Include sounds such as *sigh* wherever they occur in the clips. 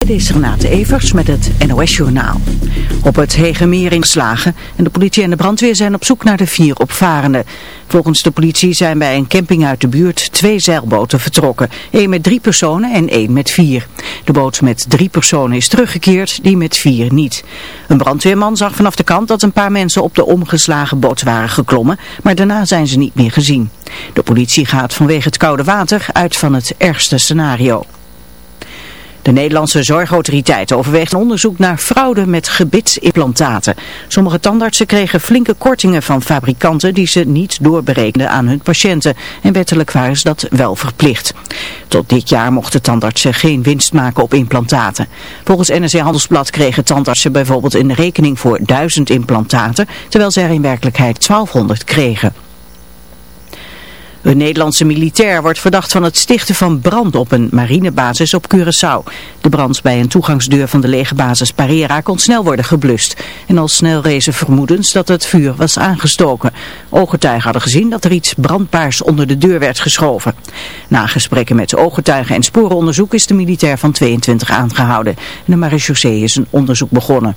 Dit is Renate Evers met het NOS Journaal. Op het Hegemeer ingeslagen en de politie en de brandweer zijn op zoek naar de vier opvarenden. Volgens de politie zijn bij een camping uit de buurt twee zeilboten vertrokken. Eén met drie personen en één met vier. De boot met drie personen is teruggekeerd, die met vier niet. Een brandweerman zag vanaf de kant dat een paar mensen op de omgeslagen boot waren geklommen, maar daarna zijn ze niet meer gezien. De politie gaat vanwege het koude water uit van het ergste scenario. De Nederlandse zorgautoriteit overweegt een onderzoek naar fraude met gebitsimplantaten. Sommige tandartsen kregen flinke kortingen van fabrikanten die ze niet doorberekenden aan hun patiënten. En wettelijk waren ze dat wel verplicht. Tot dit jaar mochten tandartsen geen winst maken op implantaten. Volgens NRC Handelsblad kregen tandartsen bijvoorbeeld een rekening voor 1000 implantaten, terwijl ze er in werkelijkheid 1200 kregen. Een Nederlandse militair wordt verdacht van het stichten van brand op een marinebasis op Curaçao. De brand bij een toegangsdeur van de legerbasis Parera kon snel worden geblust. En al snel rezen vermoedens dat het vuur was aangestoken. Ooggetuigen hadden gezien dat er iets brandbaars onder de deur werd geschoven. Na gesprekken met ooggetuigen en sporenonderzoek is de militair van 22 aangehouden. En de marechaussee is een onderzoek begonnen.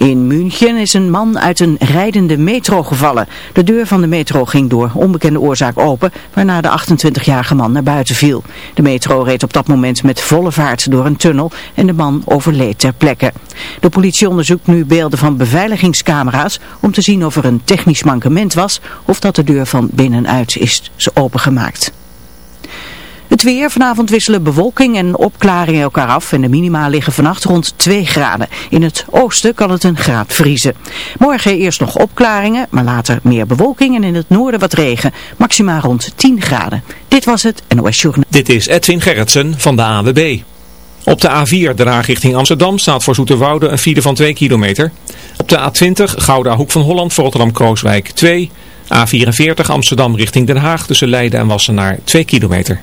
In München is een man uit een rijdende metro gevallen. De deur van de metro ging door onbekende oorzaak open, waarna de 28-jarige man naar buiten viel. De metro reed op dat moment met volle vaart door een tunnel en de man overleed ter plekke. De politie onderzoekt nu beelden van beveiligingscamera's om te zien of er een technisch mankement was of dat de deur van binnenuit is opengemaakt. Het weer, vanavond wisselen bewolking en opklaringen elkaar af en de minima liggen vannacht rond 2 graden. In het oosten kan het een graad vriezen. Morgen eerst nog opklaringen, maar later meer bewolking en in het noorden wat regen. Maxima rond 10 graden. Dit was het NOS Journal. Dit is Edwin Gerritsen van de AWB. Op de A4 de richting Amsterdam staat voor Zoeterwoude een file van 2 kilometer. Op de A20 Gouda Hoek van Holland voor Rotterdam-Krooswijk 2. A44 Amsterdam richting Den Haag tussen Leiden en Wassenaar 2 kilometer.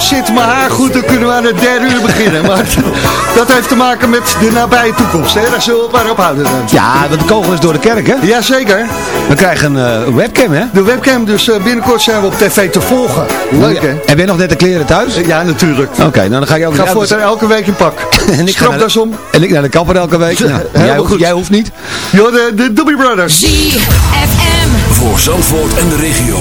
Zit maar haar goed, dan kunnen we aan het derde uur beginnen. Maar *laughs* dat heeft te maken met de nabije toekomst, hè? Daar zullen we het maar op houden dan. Ja, want de kogel is door de kerk, hè? Jazeker, We krijgen een eh, webcam, hè? de webcam, dus eh, binnenkort zijn we op tv te volgen. Leuk, hè? En ben je nog net de kleren thuis? Ja, natuurlijk. Oké, nou dan ga je ook Ik ga voortaan elke week in pak. *laughs* en ik ga naar Stropdas de, om. en ik naar de kapper elke week. *laughs* Nou, Heel jij, hoeft, goed. jij hoeft niet. Joh, de, de Doobie Brothers. Voor Zandvoort en de regio.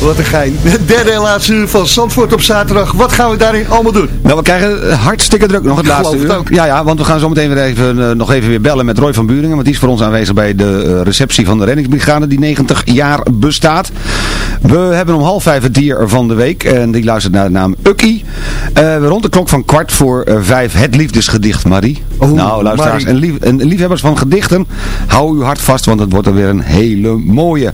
Wat een gein. De derde en laatste uur van Zandvoort op zaterdag. Wat gaan we daarin allemaal doen? Nou, we krijgen hartstikke druk nog het laatste geloof het uur. ook. Ja, ja, want we gaan zo meteen weer even, eh, nog even weer bellen met Roy van Buringen. Want die is voor ons aanwezig bij de eh, receptie van de reddingsbrigade die 90 jaar bestaat. We hebben om half vijf het dier van de week. En die luistert naar de naam Ukkie. Eh, rond de klok van kwart voor vijf het liefdesgedicht, Marie. Oeh, nou, luisteraars Marie. en, lief, en liefhebbers van gedichten, hou uw hart vast, want het wordt er weer een hele mooie.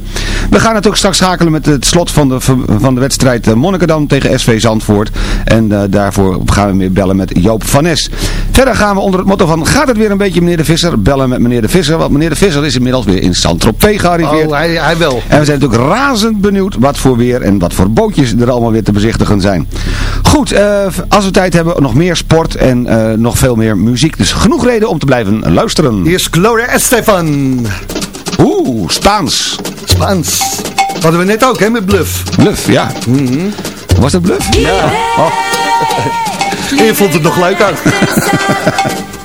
We gaan natuurlijk straks schakelen met het slot van de, van de wedstrijd eh, Monnikendam tegen SV Zandvoort. En eh, daarvoor gaan we weer bellen met Joop van Nes. Verder gaan we onder het motto van, gaat het weer een beetje meneer de Visser? Bellen met meneer de Visser, want meneer de Visser is inmiddels weer in Saint-Tropez gearriveerd. Oh, hij, hij wel. En we zijn natuurlijk razend benieuwd wat voor weer en wat voor bootjes er allemaal weer te bezichtigen zijn. Goed, eh, als we tijd hebben, nog meer sport en nog veel meer muziek. Dus genoeg reden om te blijven luisteren. Hier is Gloria Estefan. Oeh, Spaans. Spaans. Hadden we net ook, hè, met Bluff. Bluff, ja. Was dat bluff? Ja. Oh. En *laughs* je vond het nog leuk ook. *laughs*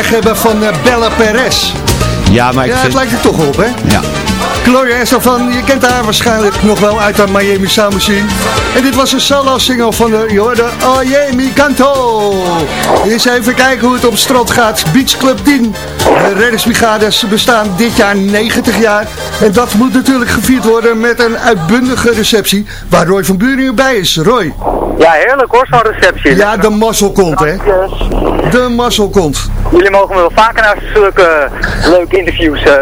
weg hebben van eh, Bella Perez. Ja, maar ik Ja, het lijkt er toch op, hè? Ja. Gloria Estefan, je kent haar waarschijnlijk nog wel uit haar Miami Sound Machine. En dit was een solo-single van de, je hoorde, Oh yeah, mi canto. Eens even kijken hoe het op strand gaat. Beach Club 10. De reddingsbrigades bestaan dit jaar 90 jaar. En dat moet natuurlijk gevierd worden met een uitbundige receptie. Waar Roy van Buringen bij is. Roy. Ja, heerlijk hoor, zo'n receptie. Ja, de mazzel komt, hè? De mazzel komt. Jullie mogen me wel vaker naar zulke leuke interviews eh,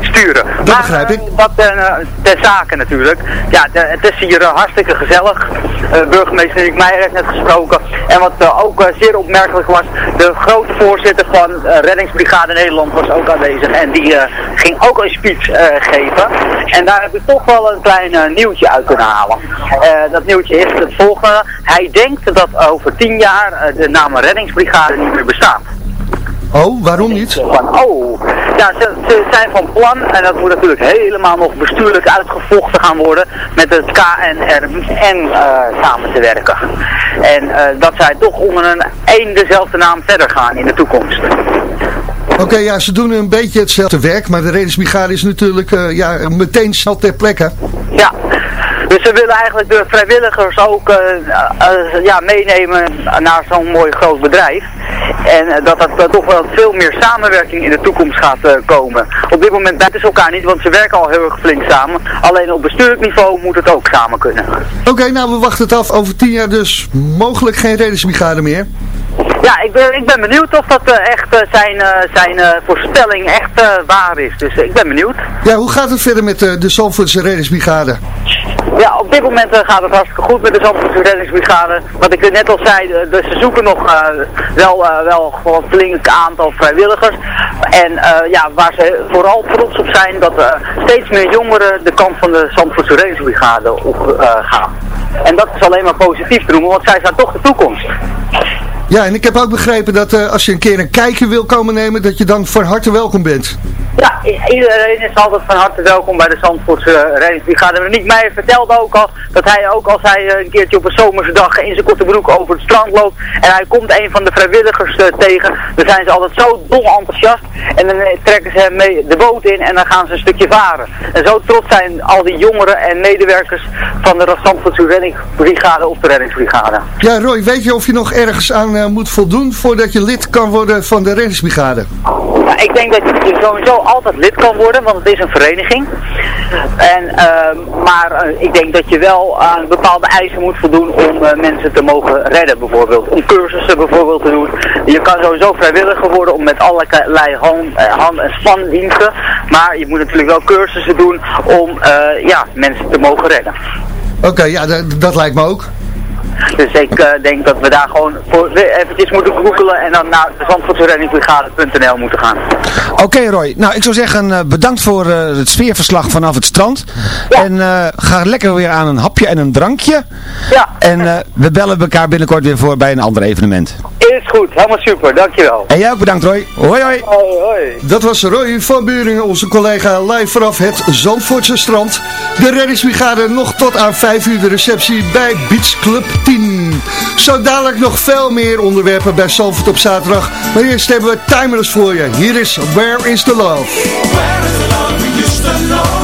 sturen. Dat begrijp ik. Dat uh, ter zake natuurlijk. Ja, de- het is hier eh, hartstikke gezellig. Eh, burgemeester Nick Meijer heeft net gesproken. En wat eh, ook eh, zeer opmerkelijk was, de grote voorzitter van eh, Reddingsbrigade Nederland was ook aanwezig. En die eh, ging ook een speech eh, geven. En daar heb ik toch wel een klein eh, nieuwtje uit kunnen halen. Eh, dat nieuwtje is het volgende. Hij denkt dat over tien jaar eh, de naam Reddingsbrigade niet meer bestaat. Oh, waarom niet? Van, oh, ja, ze, ze zijn van plan, en dat moet natuurlijk helemaal nog bestuurlijk uitgevochten gaan worden, met het KNRN eh samen te werken. En eh, dat zij toch onder een één dezelfde naam verder gaan in de toekomst. Oké, ja, ze doen een beetje hetzelfde werk, maar de reddingsbrigade is natuurlijk eh, ja, meteen snel ter plekke. Ja, dus ze willen eigenlijk de vrijwilligers ook ja, meenemen naar zo'n mooi groot bedrijf. En eh, dat er toch wel veel meer samenwerking in de toekomst gaat eh, komen. Op dit moment bijten ze elkaar niet, want ze werken al heel erg flink samen. Alleen op bestuurlijk niveau moet het ook samen kunnen. Oké, nou we wachten het af. Over tien jaar dus mogelijk geen reddingsbrigade meer. Ja, ik ben, ik ben benieuwd of dat eh, echt eh, zijn, eh, zijn voorspelling echt waar is. Dus ik ben benieuwd. Ja, hoe gaat het verder met de Zandvoortse reddingsbrigade? Ja, op dit moment gaat het hartstikke goed met de Zandvoortse reddingsbrigade. Wat ik net al zei, eh, dus ze zoeken nog eh, wel, eh, wel gewoon een flink aantal vrijwilligers. En ja, waar ze vooral trots op zijn, dat steeds meer jongeren de kant van de Zandvoortse reddingsbrigade op gaan. En dat is alleen maar positief te noemen, want zij zijn toch de toekomst. Ja, en ik heb ook begrepen dat eh, als je een keer een kijkje wil komen nemen, dat je dan van harte welkom bent. Ja, iedereen is altijd van harte welkom bij de Zandvoortse uh, reddingsbrigade. En Nick Meijer vertelde ook al dat hij ook als hij eh, een keertje op een zomerse dag in zijn korte broek over het strand loopt en hij komt een van de vrijwilligers eh, tegen, dan zijn ze altijd zo dol enthousiast en dan eh, trekken ze mee de boot in en dan gaan ze een stukje varen. En zo trots zijn al die jongeren en medewerkers van de Zandvoortse reddingsbrigade op de reddingsbrigade. Ja, Roy, weet je of je nog ergens aan eh, moet voldoen voordat je lid kan worden van de reddingsbrigade? Ja, ik denk dat je sowieso altijd lid kan worden, want het is een vereniging. En, ehm, maar eh, ik denk dat je wel aan bepaalde eisen moet voldoen om eh, mensen te mogen redden bijvoorbeeld. Om cursussen bijvoorbeeld te doen. Je kan sowieso vrijwilliger worden om met allerlei hand, eh, hand- en spandiensten. Maar je moet natuurlijk wel cursussen doen om ja, mensen te mogen redden. Oké, ja, dat lijkt me ook. Dus ik eh, denk dat we daar gewoon voor eventjes moeten googelen en dan naar de zandvoortsereddingsbrigade.nl moeten gaan. Oké Roy, nou ik zou zeggen eh, bedankt voor eh, het sfeerverslag vanaf het strand. En eh, ga lekker weer aan een hapje en een drankje. Ja. En we bellen elkaar binnenkort weer voor bij een ander evenement. Is goed, helemaal super, dankjewel. En jij ook bedankt Roy. Hoi hoi. Hoi, hoi. Dat was Roy van Buringen, onze collega live vanaf het Zandvoortse strand. De reddingsbrigade nog tot aan 5 uur de receptie bij Beach Club 10. Zo dadelijk nog veel meer onderwerpen bij Zandvoort op zaterdag. Maar eerst hebben we Timeless voor je. Hier is Where is the Love? Where is the love we used to know?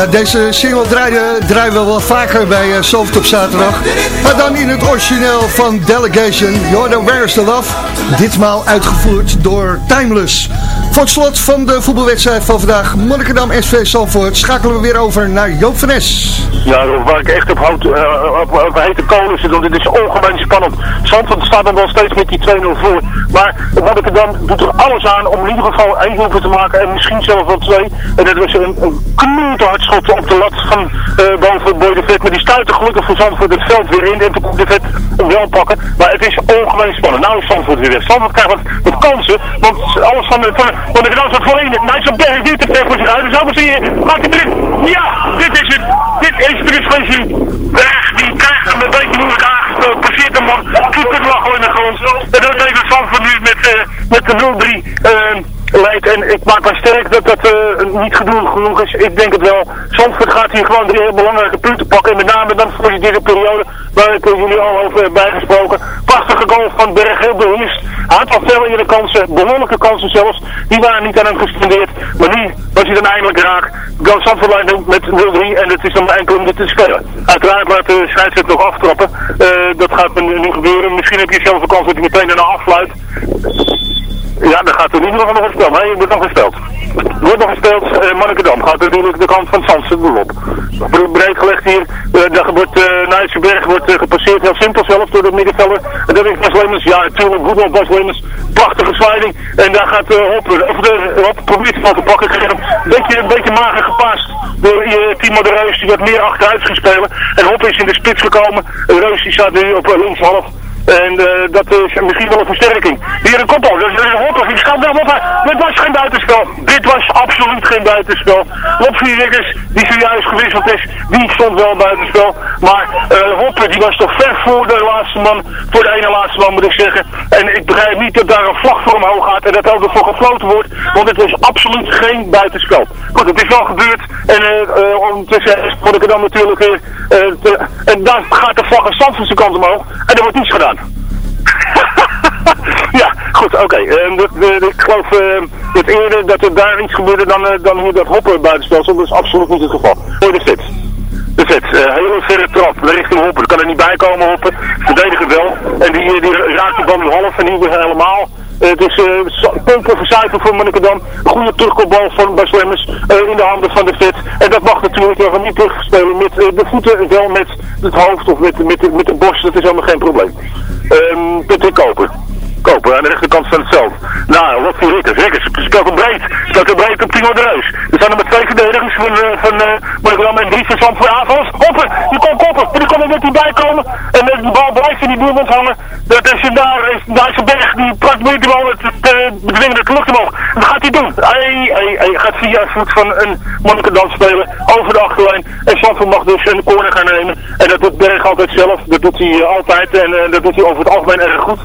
Ja, deze single draaien, draaien we wel vaker bij uh, op zaterdag. Maar dan in het origineel van Delegation, Jordan Where's the Love. Ditmaal uitgevoerd door Timeless. Voor het slot van de voetbalwedstrijd van vandaag, Monnikendam SV Zalvoort, schakelen we weer over naar Joop van Es. Ja, waar ik echt op, hout, eh, op, op hete kolen zit, want dit is ongemeen spannend. Zandvoort staat dan wel steeds met die 2-0 voor. Maar Monnikendam doet er alles aan om in ieder geval één doelpunt te maken en misschien zelfs wel twee. En dat was een, een schot op de lat van eh, boven Boy de Vet. Maar die stuit er gelukkig voor Zandvoort het veld weer in en toen kon de Vet hem wel pakken. Maar het is ongemeen spannend. Nou is Zandvoort weer weg. Zandvoort krijgt wat, wat kansen, want alles van, van Monnikendam staat voorin. Nijs op berg niet te ver voor zich uit. Dus zo zie je, maakt het erin. Ja, dit is het. Dit is de discussie. Weg, die krijgt hem een beetje moeilijk. Man. Kiep het wel in de grond. En dat even Zandvoort nu met, eh, met de 0-3 leidt. En ik maak me sterk dat dat eh, niet genoeg, genoeg is. Ik denk het wel. Zandvoort gaat hier gewoon drie heel belangrijke punten pakken. En met name dan voor die derde periode. Waar ik jullie al over heb bijgesproken. Prachtige goal van Berg, heel beheerst. Hij had al veel de kansen, behoorlijke kansen zelfs. Die waren niet aan hem gespendeerd. Maar nu was hij dan eindelijk raak. Go Zandvoort met 0-3 en het is dan enkel om dit te spelen. Uiteraard laat de scheidsrechter nog aftrappen. Eh, dat gaat nu gebeuren. Misschien heb je zelf een kans dat hij meteen daarna afsluit. Ja, dan gaat er geval nog gespeeld. Nee, er wordt nog gespeeld. Er wordt nog gespeeld. Uh, Monnikendam gaat natuurlijk de kant van Zandse doel op. Bre- Breed gelegd hier. Uh, daar wordt uh, Nijtsenberg wordt gepasseerd. Heel simpel zelf door de middenvelder. En dat is Bas Lemmens. Ja, natuurlijk goed op Bas Lemmens. Prachtige sliding. En daar gaat uh, Hopper. Of de Hopper probeert al te pakken. Een beetje, een beetje mager gepast. Door Timo de Reus. Die wat meer achteruit spelen. En Hopper is in de spits gekomen. Reus die staat nu op linkshalf. En uh, dat is misschien wel een versterking. Hier een koppel, dat is een hopper. Die schat wel. Dit was geen buitenspel. Dit was absoluut geen buitenspel. Lopvier Rikkers, die zojuist gewisseld is, die stond wel buitenspel. Maar uh, Hopper, die was toch ver voor de laatste man, voor de ene laatste man moet ik zeggen. En ik begrijp niet dat daar een vlag voor omhoog gaat en dat ook ervoor gefloten wordt. Want het was absoluut geen buitenspel. Goed, het is wel gebeurd. En uh, ondertussen word ik er dan natuurlijk weer. En dan gaat de vlag een stand van zijn kant omhoog. En er wordt niets gedaan. *laughs* ja, goed, oké. Okay. Uh, ik geloof het eerder dat er daar iets gebeurde dan, uh, dan hier dat hoppen buitenspel stond. Dat is absoluut niet het geval. Hoor de fit. De fit. Uh, hele verre trap richting hoppen. Kan er niet bij komen hoppen. Verdedigen wel. En die, die raakt de bal nu half en weer helemaal. Het is uh, pompen verzuipen voor Monnikendam. Goede terugkopbal van Bas Lemmers uh, in de handen van de vet. En dat mag natuurlijk wel niet terugspelen met de voeten, wel met het hoofd of met, met, met de borst. Dat is helemaal geen probleem. Um, Patrick Koper. Koper aan de rechterkant van het veld. Nou, wat voor Rikkers. Rikkers speelt hem breed. Speelt hem breed op Timo de Reus. Er staan er maar twee verdedigers. van, uh, van en drie van Zandvoort aanvallers. Hoppen, die kon koppen, die kon er net niet bij komen. En uh, de bal blijft in die doelmond hangen. Dat is daar, is, daar is een berg, die probeert die bal te, te bedwingen, dat lukt. Dat gaat hij doen. Hij, hij, gaat via voet van een Monnikendam spelen, over de achterlijn. En Zandvoort mag dus een corner gaan nemen. En dat doet Berg altijd zelf, dat doet hij altijd. En dat doet hij over het algemeen erg goed.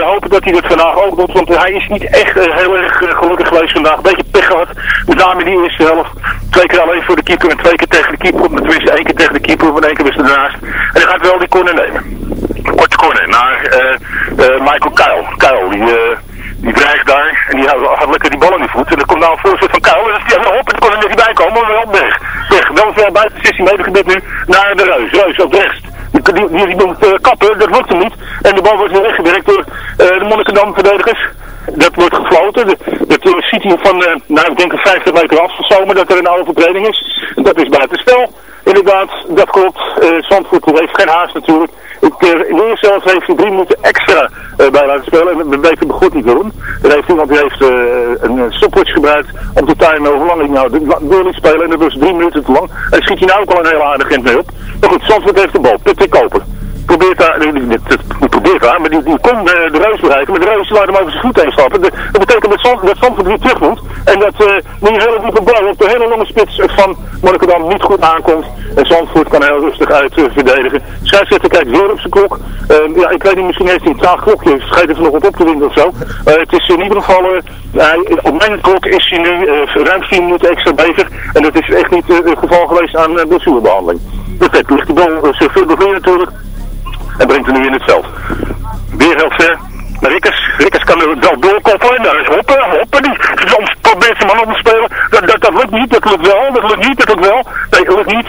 hopen dat hij dat vandaag ook doet, want hij is niet echt heel erg gelukkig geweest vandaag. Een beetje pech gehad. Met name die eerste helft. Twee keer alleen voor de keeper en twee keer tegen de keeper. Tenminste één keer tegen de keeper en één keer er ernaast. En hij gaat wel die corner nemen. Korte corner naar uh, uh, Michael Kuil. Kuil die, uh, die dreigt daar en die had, lekker die bal in de voet. En dan komt nou een voorzet van Kuil. En dan is hij op dan kon er niet bij komen. Maar wel weg. Weg. Wel ver buiten 16 meter nu naar de Reus. Reus op rechts. Die, die, die, die moet kappen, dat lukt hem niet. En de bal wordt weer weggewerkt door uh, de Monnikendam verdedigers. Dat wordt gefloten. Dat, ziet hij van, uh, nou ik denk een 50 meter af zomer dat er een overtreding is. Dat is buiten spel. Inderdaad, dat klopt. Uh, heeft geen haast natuurlijk. Ik, uh, in heeft hij drie minuten extra bij laten spelen. En we weten begot niet waarom. Er heeft iemand heeft een stopwatch gebruikt om te timen hoe lang ik nou wil niet spelen. En dat was drie minuten te lang. En schiet hij nou ook al een hele aardige in mee op. Maar goed, Zandvoort heeft de bal. Put koper probeert daar, niet probeert daar, maar die, die kon de, de reus bereiken, maar de reus laat hem over zijn voet heen stappen. De, dat betekent dat Zandvoort, dat Zandvoort weer terug moet. En dat uh, die hele diepe bal op de hele lange spits van Monnikendam niet goed aankomt. En Zandvoort kan heel rustig uit uh, verdedigen. Scheidsrechter kijkt weer op zijn klok. Uh, ja, ik weet niet, misschien heeft hij een traag klokje, vergeet het nog wat op te winnen of zo. het is in ieder geval, op mijn klok is hij nu ruim 10 minuten extra bezig. En dat is echt niet het geval geweest aan blessurebehandeling. Perfect, ligt die bal uh, natuurlijk. En brengt hem nu in het veld. Weer heel ver. Rikkers, Rikkers kan er wel doorkoppelen. Daar is Hoppen, Hoppen. Die soms probeert zijn man op te spelen. Dat, dat, lukt niet, dat lukt wel, dat lukt niet, dat lukt wel. Nee, dat lukt niet.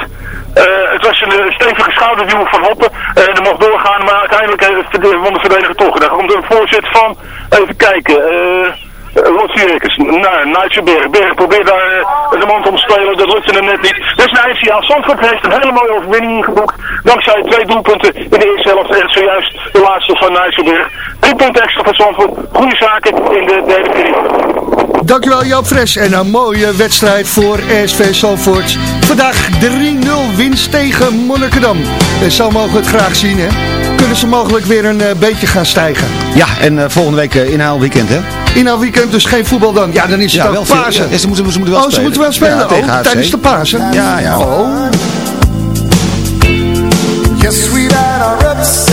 Uh, het was een uh, stevige schouderduw van Hoppen. En uh, mocht doorgaan, maar uiteindelijk heeft de wonderverdediger toch. Daar komt een voorzet van, even kijken, eh... Rossi Rikkers, nou, Nigel Berg. Probeert daar uh, de man te spelen, dat lukt hem net niet. Dus naar FCA Zandvoort heeft een hele mooie overwinning geboekt. Dankzij twee doelpunten in de eerste helft en zojuist de laatste van Nigel. Drie punten extra van Zandvoort. Goede zaken in de derde periode. Dankjewel Joop Fres en een mooie wedstrijd voor SV Zandvoort. Vandaag 3-0 winst tegen Monnikendam. En zo mogen we het graag zien hè. Kunnen ze mogelijk weer een uh, beetje gaan stijgen. Ja, en uh, volgende week uh, inhaalweekend hè. Inhaalweekend, dus geen voetbal dan. Ja, dan is het ja, ook wel Pasen. Ja, ze, moeten, ze moeten wel oh, spelen. ze moeten wel spelen. Ja, tegen oh, tijdens de Pasen. Ja, ja. Oh. Yes, we've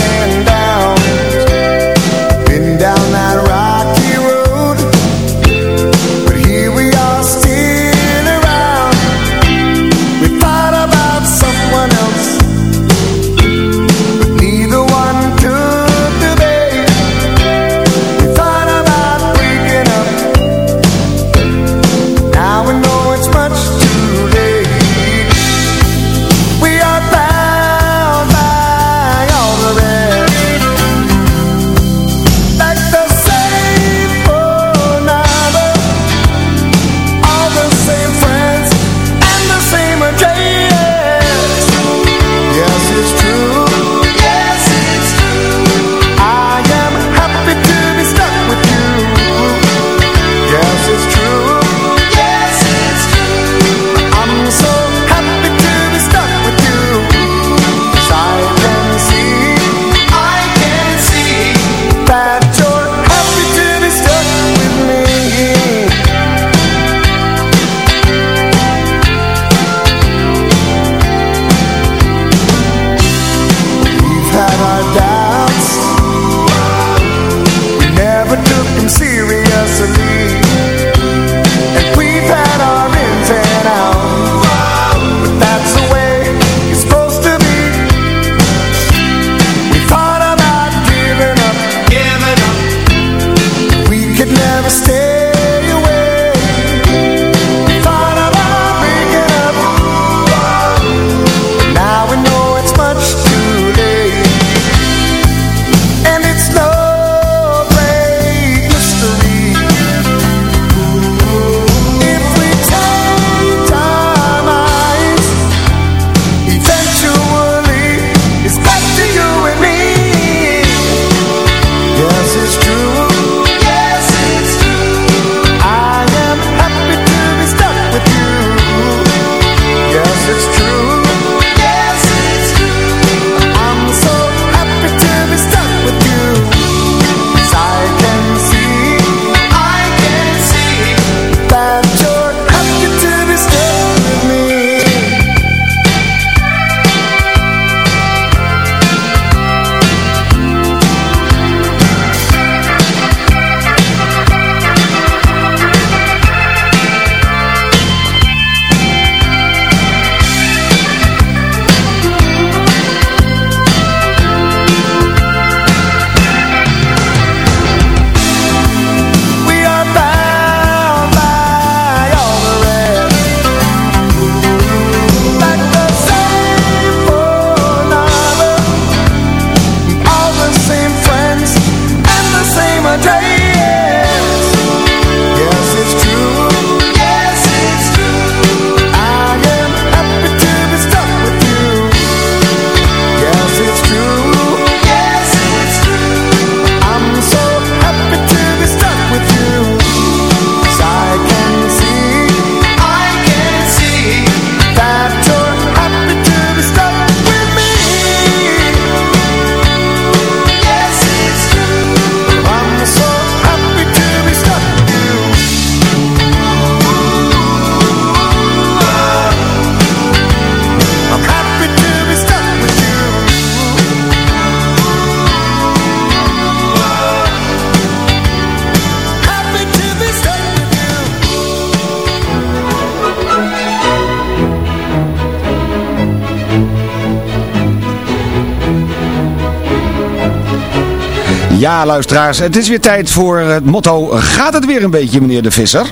Ja, luisteraars, het is weer tijd voor het motto Gaat het weer een beetje, meneer de Visser?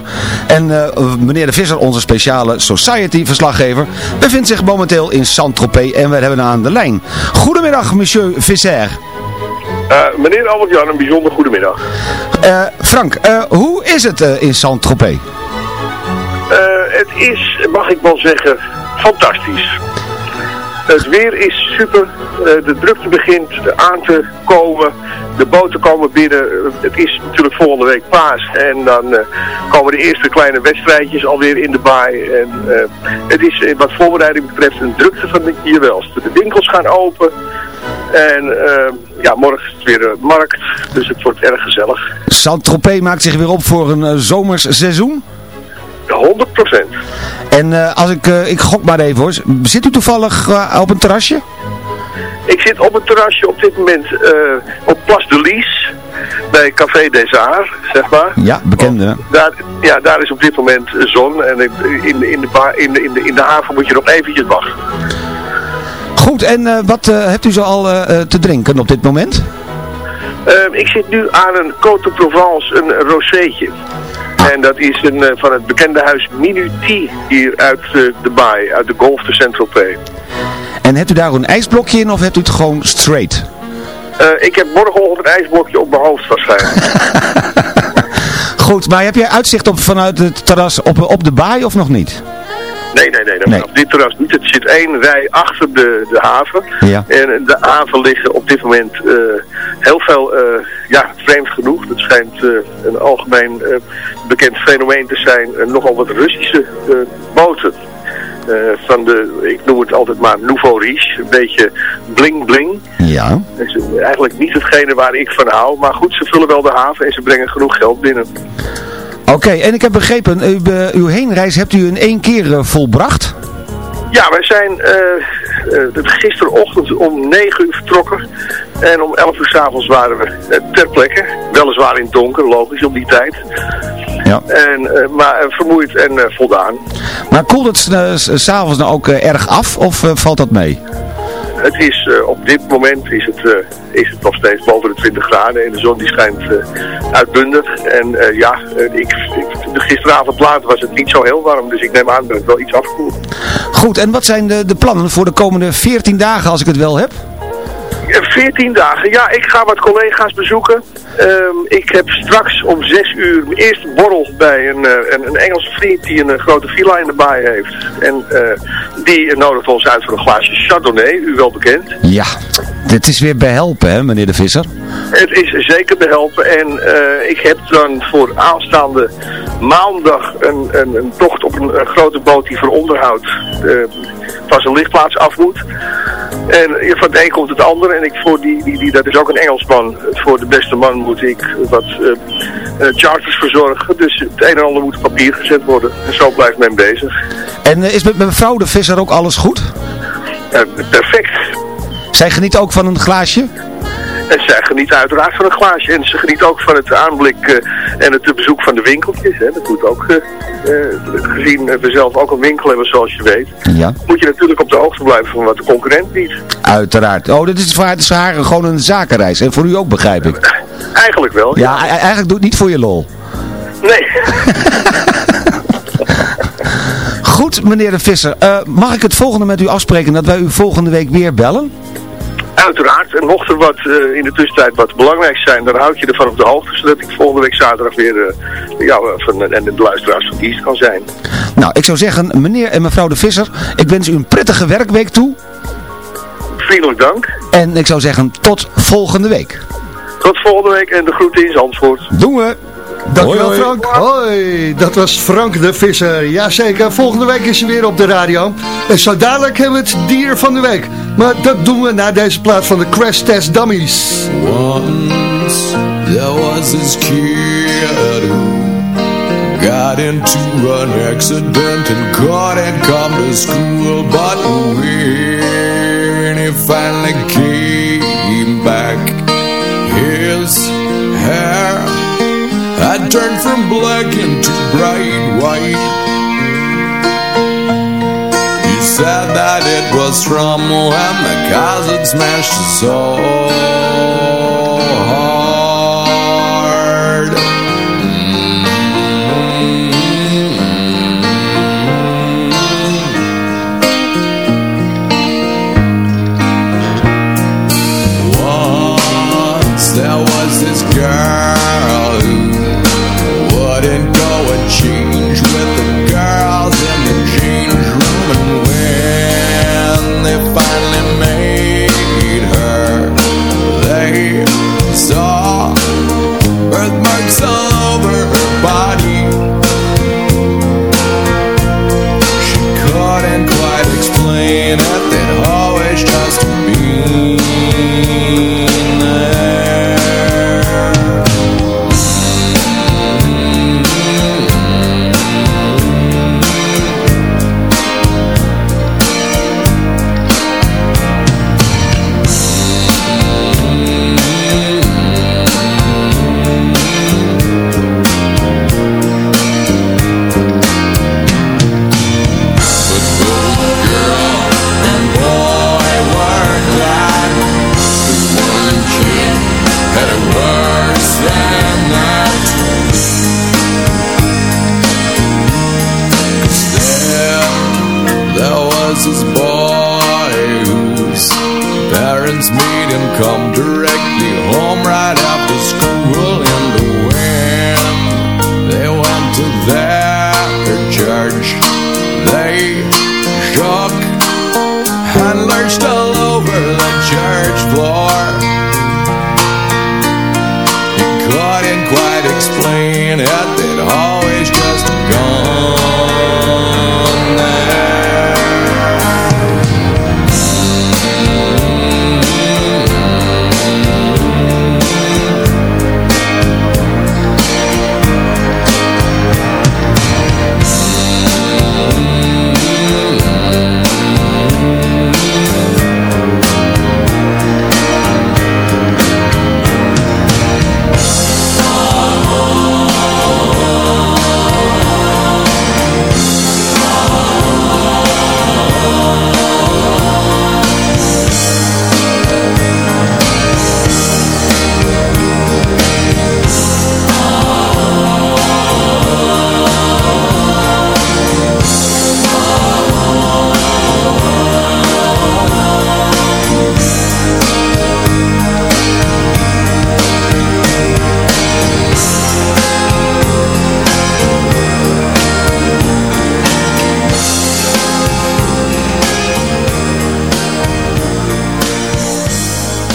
En eh, meneer de Visser, onze speciale Society-verslaggever, bevindt zich momenteel in Saint-Tropez en we hebben hem aan de lijn. Goedemiddag, monsieur Visser. Eh, meneer Albert-Jan, een bijzonder goedemiddag. Eh, Frank, hoe is het in Saint-Tropez? Het is, mag ik wel zeggen, fantastisch. Het weer is super, eh, de drukte begint aan te komen, de boten komen binnen. Eh, Het is natuurlijk volgende week paas en dan eh, komen de eerste kleine wedstrijdjes alweer in de baai. En het is wat voorbereiding betreft een drukte van de welste. De winkels gaan open en ja, morgen is het weer eh, markt, dus het wordt erg gezellig. Saint-Tropez maakt zich weer op voor een eh, zomers seizoen. 100 procent. En eh, als ik, eh, ik gok maar even hoor, zit u toevallig eh, op een terrasje? Ik zit op het terrasje op dit moment op Place de Lies, bij Café des Arts, zeg maar. Ja, bekende. Daar, ja, daar is op dit moment zon en in, de- in, de, in, de, in, de, in de haven moet je nog eventjes wachten. Goed, en wat hebt u zo al te drinken op dit moment? Ehm, ik zit nu aan een Côte de Provence, een roséetje. En dat is een, eh, van het bekende huis Minuti hier uit eh, de baai, uit de Golf de Saint-Tropez. En hebt u daar een ijsblokje in of hebt u het gewoon straight? Eh, ik heb morgenochtend een ijsblokje op mijn hoofd waarschijnlijk. *laughs* Goed, maar heb jij uitzicht op, vanuit het terras op, op de baai of nog niet? Nee, nee, nee, nee. Op dit terras niet. Het zit één rij achter de, de haven. Ja. En de haven liggen op dit moment eh, heel veel, eh, ja, vreemd genoeg. Het schijnt eh, een algemeen bekend fenomeen te zijn. nogal wat Russische boten. Van de, ik noem het altijd maar nouveau riche. Een beetje bling bling. Ja. Dat is eigenlijk niet hetgene waar ik van hou. Maar goed, ze vullen wel de haven en ze brengen genoeg geld binnen. Oké, en ik heb begrepen, be- uw heenreis hebt u in één keer eh, volbracht? Ja, wij zijn eh, eh, gisterochtend om 9 uur vertrokken. En om 11 uur s'avonds waren we eh, ter plekke. Weliswaar in het donker, logisch om die tijd. Ja. En, eh, maar eh, vermoeid en eh, voldaan. Maar koelt het s- eh, s'avonds nou ook eh, erg af of eh, valt dat mee? Het is, eh, op dit moment is het, eh, is het nog steeds boven de 20 graden. En de zon die schijnt eh, uitbundig. En ja, ik, ik, gisteravond laat was het niet zo heel warm. Dus ik neem aan dat het wel iets afkoelt. Goed, en wat zijn de, de plannen voor de komende 14 dagen als ik het wel heb? Ja, 14 dagen. Ja, ik ga wat collega's bezoeken. Ehm, ik heb straks om 6 uur mijn eerste borrel bij een, eh, een, een Engelse vriend die een eh, grote villa in de baai heeft. En eh, die nodigt ons uit voor een glaasje Chardonnay, u wel bekend. Ja, dit is weer behelpen hè meneer de Visser? Het is zeker behelpen en ik heb dan voor aanstaande maandag een, een, een tocht op een, een grote boot die voor onderhoud eh, van zijn lichtplaats af moet. En van het een komt het ander en ik voor die, die, die, dat is ook een Engelsman, voor de beste man moet ik wat eh, charters verzorgen. Dus het een en ander moet op papier gezet worden en zo blijft men bezig. En eh, is met mevrouw de Visser ook alles goed? Perfect. Zij geniet ook van een glaasje? En zij geniet uiteraard van een glaasje. En ze geniet ook van het aanblik eh, en het bezoek van de winkeltjes. Hè. Dat moet ook, eh, eh, gezien we zelf ook een winkel hebben zoals je weet, Ja. moet je natuurlijk op de hoogte blijven van wat de concurrent biedt. Uiteraard. Oh, dit is voor haar gewoon een zakenreis. En voor u ook, begrijp ik. Eigenlijk wel. Ja, eigenlijk doe het niet voor je lol. Nee. *laughs* Goed, meneer de Visser. Mag ik het volgende met u afspreken dat wij u volgende week weer bellen? Uiteraard. En mocht er wat eh, in de tussentijd wat belangrijks zijn, dan houd je ervan op de hoogte, zodat ik volgende week zaterdag weer ja, van, en de luisteraars van Kies kan zijn. Nou, ik zou zeggen, meneer en mevrouw de Visser, ik wens u een prettige werkweek toe. Vriendelijk dank. En ik zou zeggen, tot volgende week. Tot volgende week en de groeten in Zandvoort. Doen we. Dankjewel Hoi, hoi. Frank. Hoi, dat was Frank de Visser. Jazeker, volgende week is hij weer op de radio. En zo dadelijk hebben we het dier van de week. Maar dat doen we na deze plaat van de Crash Test Dummies. Once there was this kid who got into an accident and couldn't come to school. But when he finally came had turned from black into bright white. He said that it was from when the cousin smashed his soul.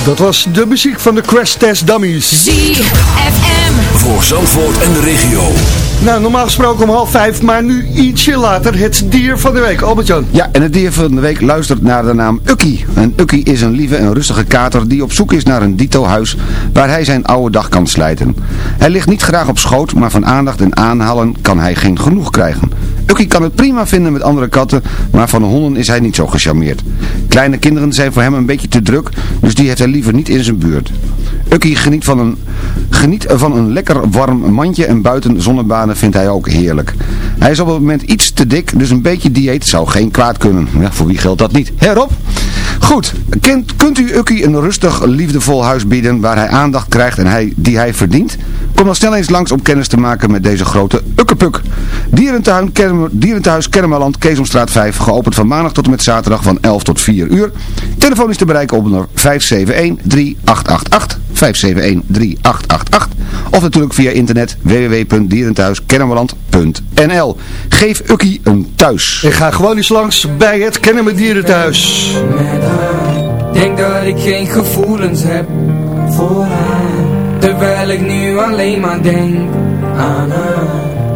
Dat was de muziek van de Crash Test Dummies. ZFM. Voor Zandvoort en de regio. Nou, normaal gesproken om half vijf, maar nu ietsje later het dier van de week. Albert-Jan. Ja, en het dier van de week luistert naar de naam Ukkie. En Ukkie is een lieve en rustige kater die op zoek is naar een dito-huis waar hij zijn oude dag kan slijten. Hij ligt niet graag op schoot, maar van aandacht en aanhalen kan hij geen genoeg krijgen. Ukkie kan het prima vinden met andere katten, maar van honden is hij niet zo gecharmeerd. Kleine kinderen zijn voor hem een beetje te druk, dus die heeft hij liever niet in zijn buurt. Ukkie geniet van een, geniet van een lekker warm mandje en buiten zonnebanen vindt hij ook heerlijk. Hij is op het moment iets te dik, dus een beetje dieet zou geen kwaad kunnen. Voor wie geldt dat niet? Herop! Goed, kunt, kunt u Ukkie een rustig, liefdevol huis bieden waar hij aandacht krijgt en hij, die hij verdient? Kom dan snel eens langs om kennis te maken met deze grote Ukkepuk. Dierentuin, Kerm, Dierentehuis Kermeland, Keesomstraat 5, geopend van maandag tot en met zaterdag van 11 tot 4 uur. Telefoon is te bereiken op nummer 571-3888, 571-3888. Of natuurlijk via internet www.dierenthuiskennemerland.nl. Geef Ukkie een thuis. En ga gewoon eens langs bij het Kennemer Dierenthuis. Denk dat ik geen gevoelens heb voor haar Terwijl ik nu alleen maar denk aan haar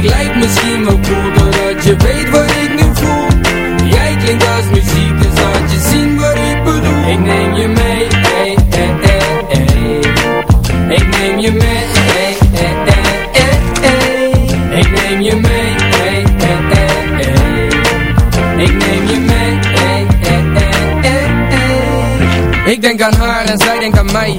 Ik lijk misschien wel cool Doordat je weet wat ik nu voel Jij klinkt als muziek Dus laat je zien wat ik bedoel Ik neem je mee hey, hey, hey, hey. Ik neem je mee hey. Ik neem je mee hey. Ik neem je mee. Ik denk aan haar en zij denkt aan mij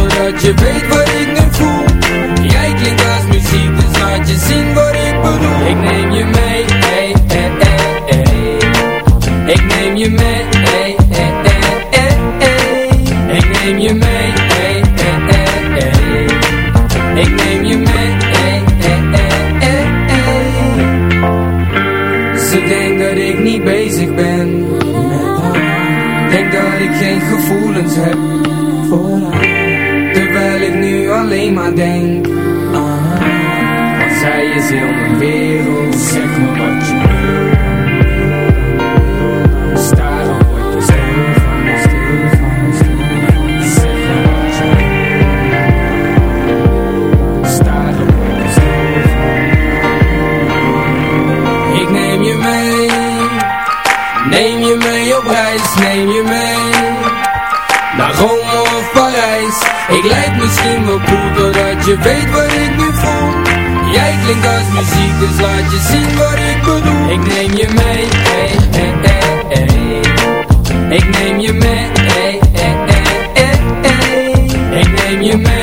Doordat je weet wat ik nu voel Jij klinkt als muziek Dus laat je zien wat ik bedoel Ik neem je mee hey, hey, hey, hey. Ik neem je mee hey, hey, hey, hey. Ik neem je mee hey, hey, hey, hey. Ik neem je mee hey. Ze denkt dat dat ik niet bezig ben. Denk dat ik geen gevoelens heb voor haar. Terwijl ik nu alleen maar denk aan haar. Want zij is heel mijn wereld. Zeg me wat je weet wat ik nu voel Jij klinkt als muziek Dus laat je zien wat ik bedoel Ik neem je mee hey, hey, hey, hey. Ik neem je mee hey, hey, hey, hey. Ik neem je mee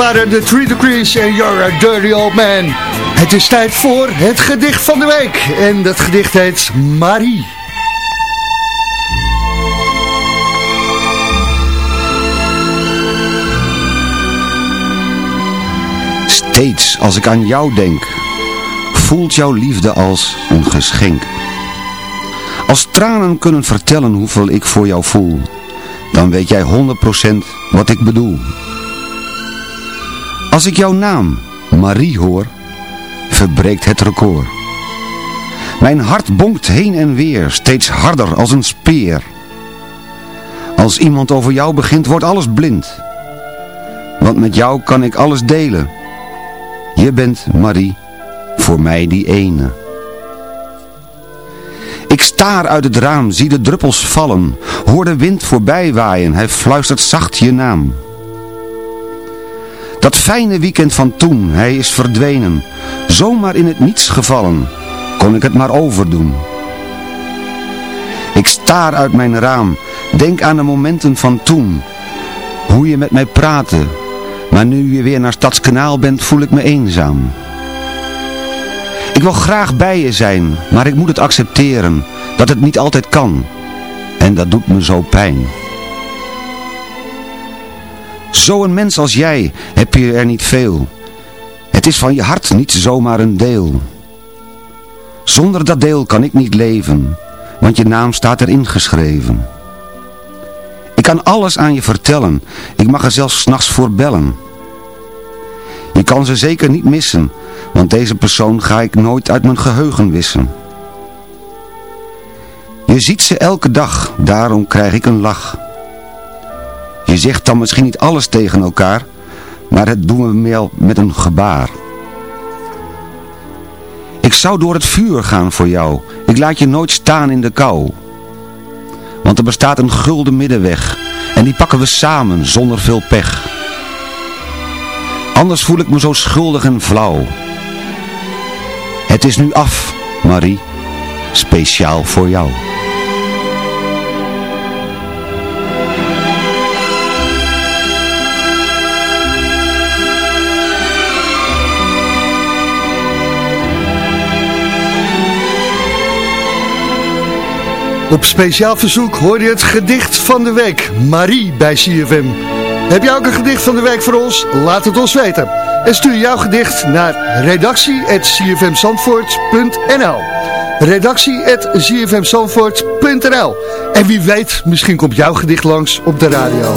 waren de Three Degrees en You're a Dirty Old Man. Het is tijd voor het gedicht van de week. En dat gedicht heet Marie. Steeds als ik aan jou denk, voelt jouw liefde als een geschenk. Als tranen kunnen vertellen hoeveel ik voor jou voel, dan weet jij 100% wat ik bedoel. Als ik jouw naam, Marie, hoor, verbreekt het record. Mijn hart bonkt heen en weer, steeds harder als een speer. Als iemand over jou begint, wordt alles blind. Want met jou kan ik alles delen. Je bent, Marie, voor mij die ene. Ik staar uit het raam, zie de druppels vallen. Hoor de wind voorbij waaien, hij fluistert zacht je naam. Dat fijne weekend van toen, hij is verdwenen. Zomaar in het niets gevallen, kon ik het maar overdoen. Ik staar uit mijn raam, denk aan de momenten van toen. Hoe je met mij praatte, maar nu je weer naar Stadskanaal bent voel ik me eenzaam. Ik wil graag bij je zijn, maar ik moet het accepteren, dat het niet altijd kan. En dat doet me zo pijn. Zo'n mens als jij heb je er niet veel. Het is van je hart niet zomaar een deel. Zonder dat deel kan ik niet leven, want je naam staat erin geschreven. Ik kan alles aan je vertellen, ik mag er zelfs 's nachts voor bellen. Je kan ze zeker niet missen, want deze persoon ga ik nooit uit mijn geheugen wissen. Je ziet ze elke dag, daarom krijg ik een lach. Je zegt dan misschien niet alles tegen elkaar, maar het doen we meer met een gebaar. Ik zou door het vuur gaan voor jou, ik laat je nooit staan in de kou. Want er bestaat een gulden middenweg, en die pakken we samen zonder veel pech. Anders voel ik me zo schuldig en flauw. Het is nu af, Marie, speciaal voor jou. Op speciaal verzoek hoor je het gedicht van de week. Marie bij CFM. Heb jij ook een gedicht van de week voor ons? Laat het ons weten. En stuur jouw gedicht naar redactie.cfmzandvoort.nl redactie.cfmzandvoort.nl En wie weet, misschien komt jouw gedicht langs op de radio.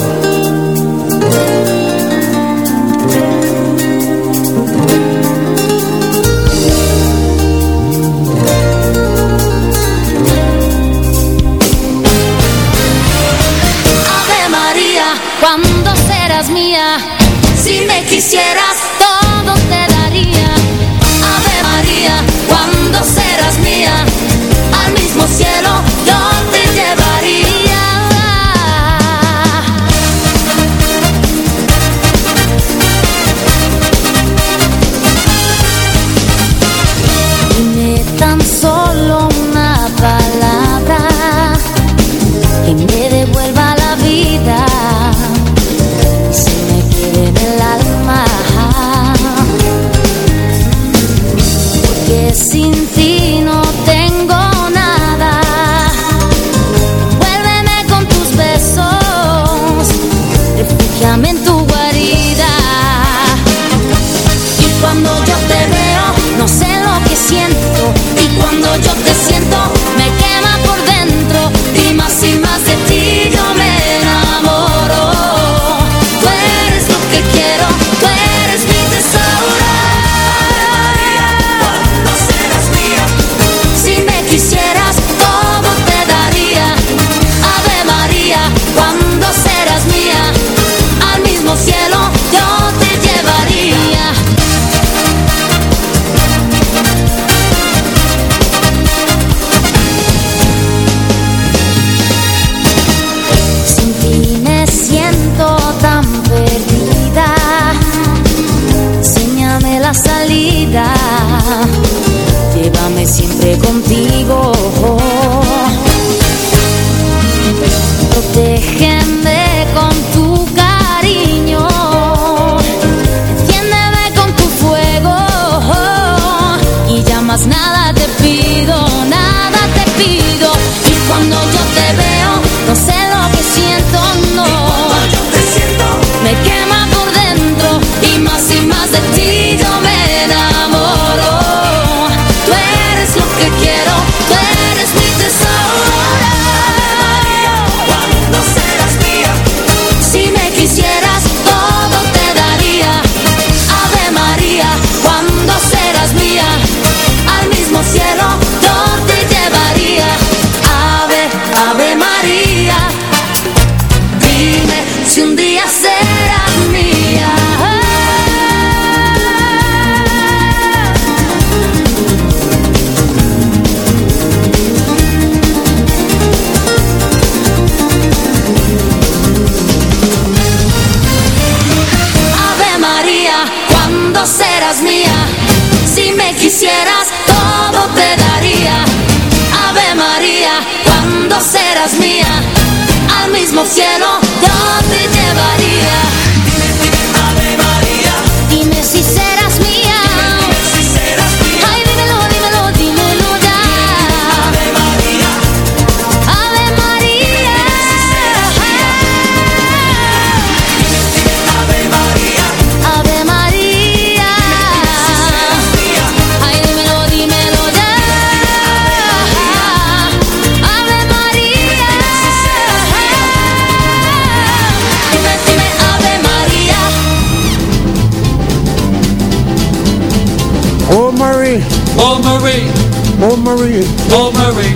Oh Marie, oh Marie,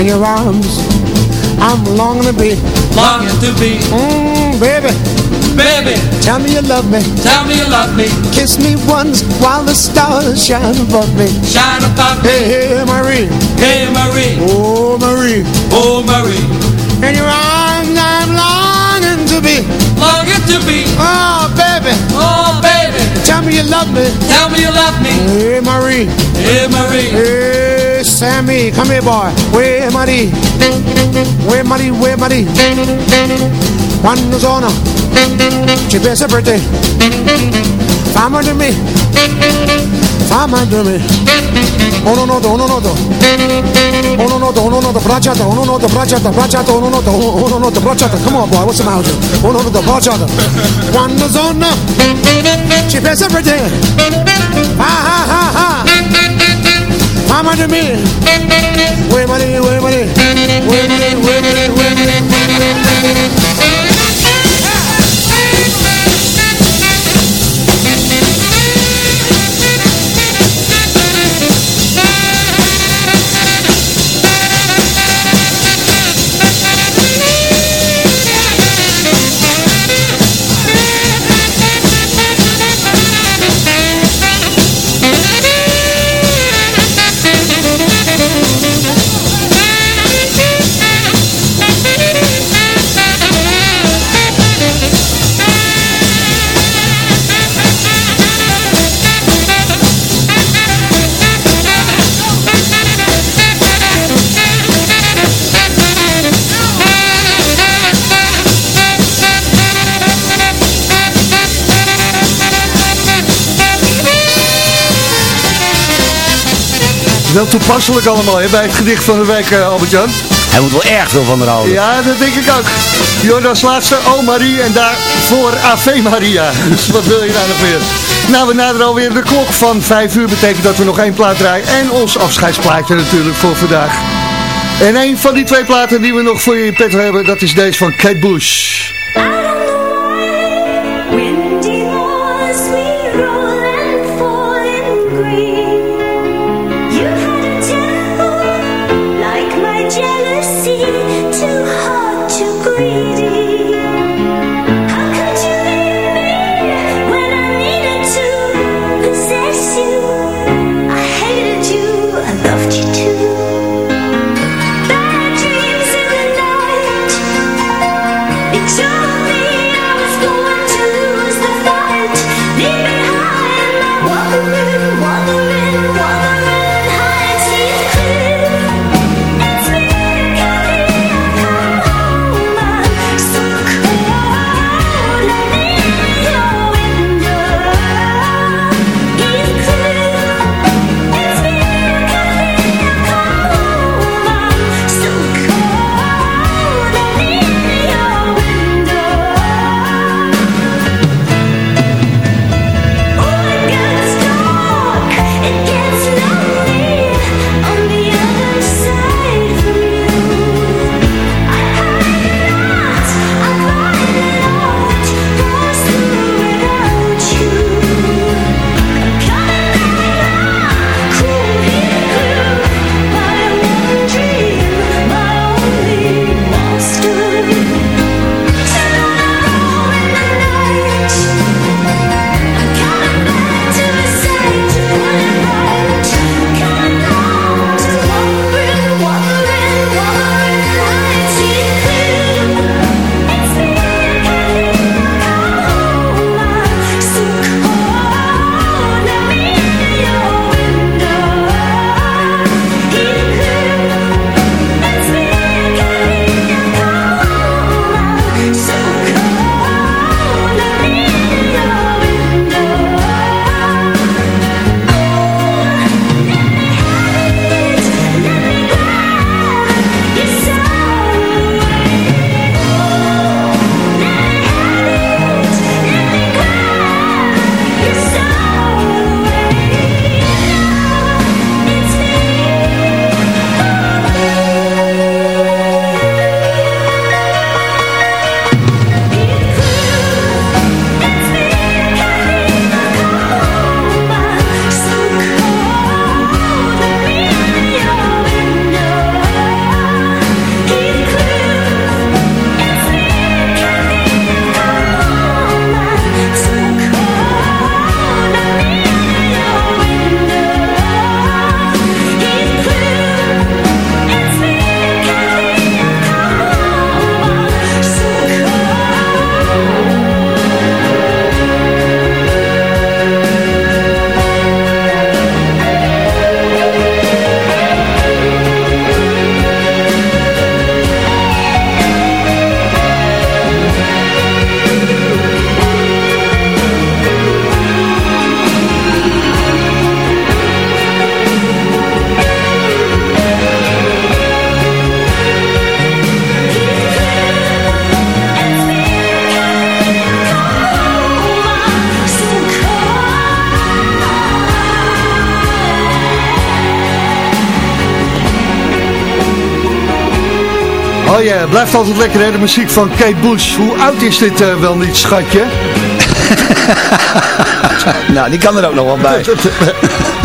in your arms, I'm longing to be. longing to be, Mmm, baby, baby, tell me you love me. tell me you love me, Kiss me once while the stars shine above me. shine above me, Hey, hey, Marie, hey Marie, oh Marie, oh Marie, in your arms, I'm longing to be. longing to be, Oh, baby, oh baby, tell me you love me. tell me you love me, Hey, Marie, hey Marie, hey, Sammy, come here, boy. Where Marie? Where Marie? Where Marie? Quando sono? Ci pensa per te. Fammi di me. Fammi di me. Uno noto, uno noto. Uno noto, uno noto, bracciata, uno noto, bracciata, bracciata, uno noto, uno noto, bracciata. Come on, boy, what's the matter? Uno noto, bracciata. Quando sono? Ci pensa per te. Ah, ah, ah, ah. Mama to me. Where money, where money, where money, where money, where money, where money. Wel toepasselijk allemaal hè, bij het gedicht van de week, eh, Albert-Jan. Hij moet wel erg veel van haar houden. Ja, dat denk ik ook. Jordas laatste, oh Marie, en daarvoor Ave Maria. *laughs* Dus wat wil je nou nog meer? Nou, we naderen alweer de klok van 5 uur. Betekent dat we nog één plaat draaien. En ons afscheidsplaatje natuurlijk voor vandaag. En een van die twee platen die we nog voor je in petto hebben, dat is deze van Kate Bush. heart. Blijft altijd lekker hè, de muziek van Kate Bush. Hoe oud is dit eh, wel niet, schatje? *laughs* *laughs* nou, die kan er ook nog wel bij.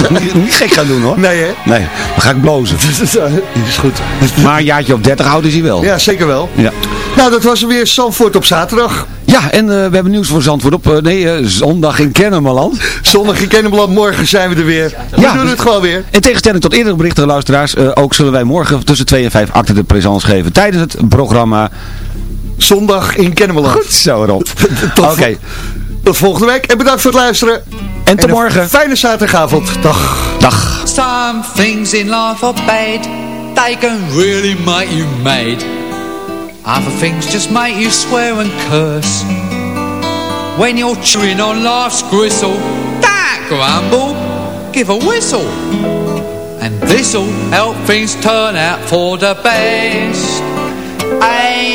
*laughs* niet, niet gek gaan doen hoor. Nee hè? Nee, dan ga ik blozen. *laughs* is goed. Maar een jaartje op 30 oud is hij wel. Ja, zeker wel. Ja. Nou, dat was er weer Zandvoort op zaterdag. Ja, en eh, we hebben nieuws voor Zandvoort op. eh, nee, eh, zondag in Kennemerland. Zondag in Kennemerland, morgen zijn we er weer. We Ja, doen dus- het gewoon weer. In tegenstelling tot eerdere berichten, luisteraars, eh, ook zullen wij morgen tussen 2 en 5 acte de présence geven tijdens het programma. Zondag in Kennemerland. Goed zo, Rob. Tot, Oké. Tot volgende week en bedankt voor het luisteren. En tot een morgen. Fijne zaterdagavond. Dag. Dag. Some things in life are bad, they can really make you mad. Other things just make you swear and curse. When you're chewing on life's gristle, don't grumble, give a whistle. And this'll help things turn out for the best. And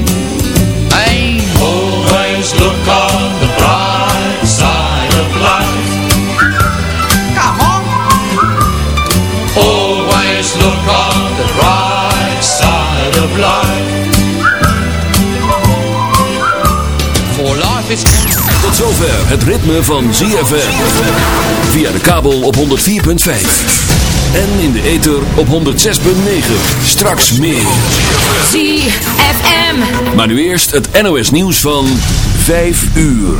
Look on the bright side of life. Come on. Always look on the bright side of life. For life is... Tot zover het ritme van ZFM. Via de kabel op 104.5. En in de ether op 106.9. Straks meer. ZFM. Maar nu eerst het NOS nieuws van 5 uur.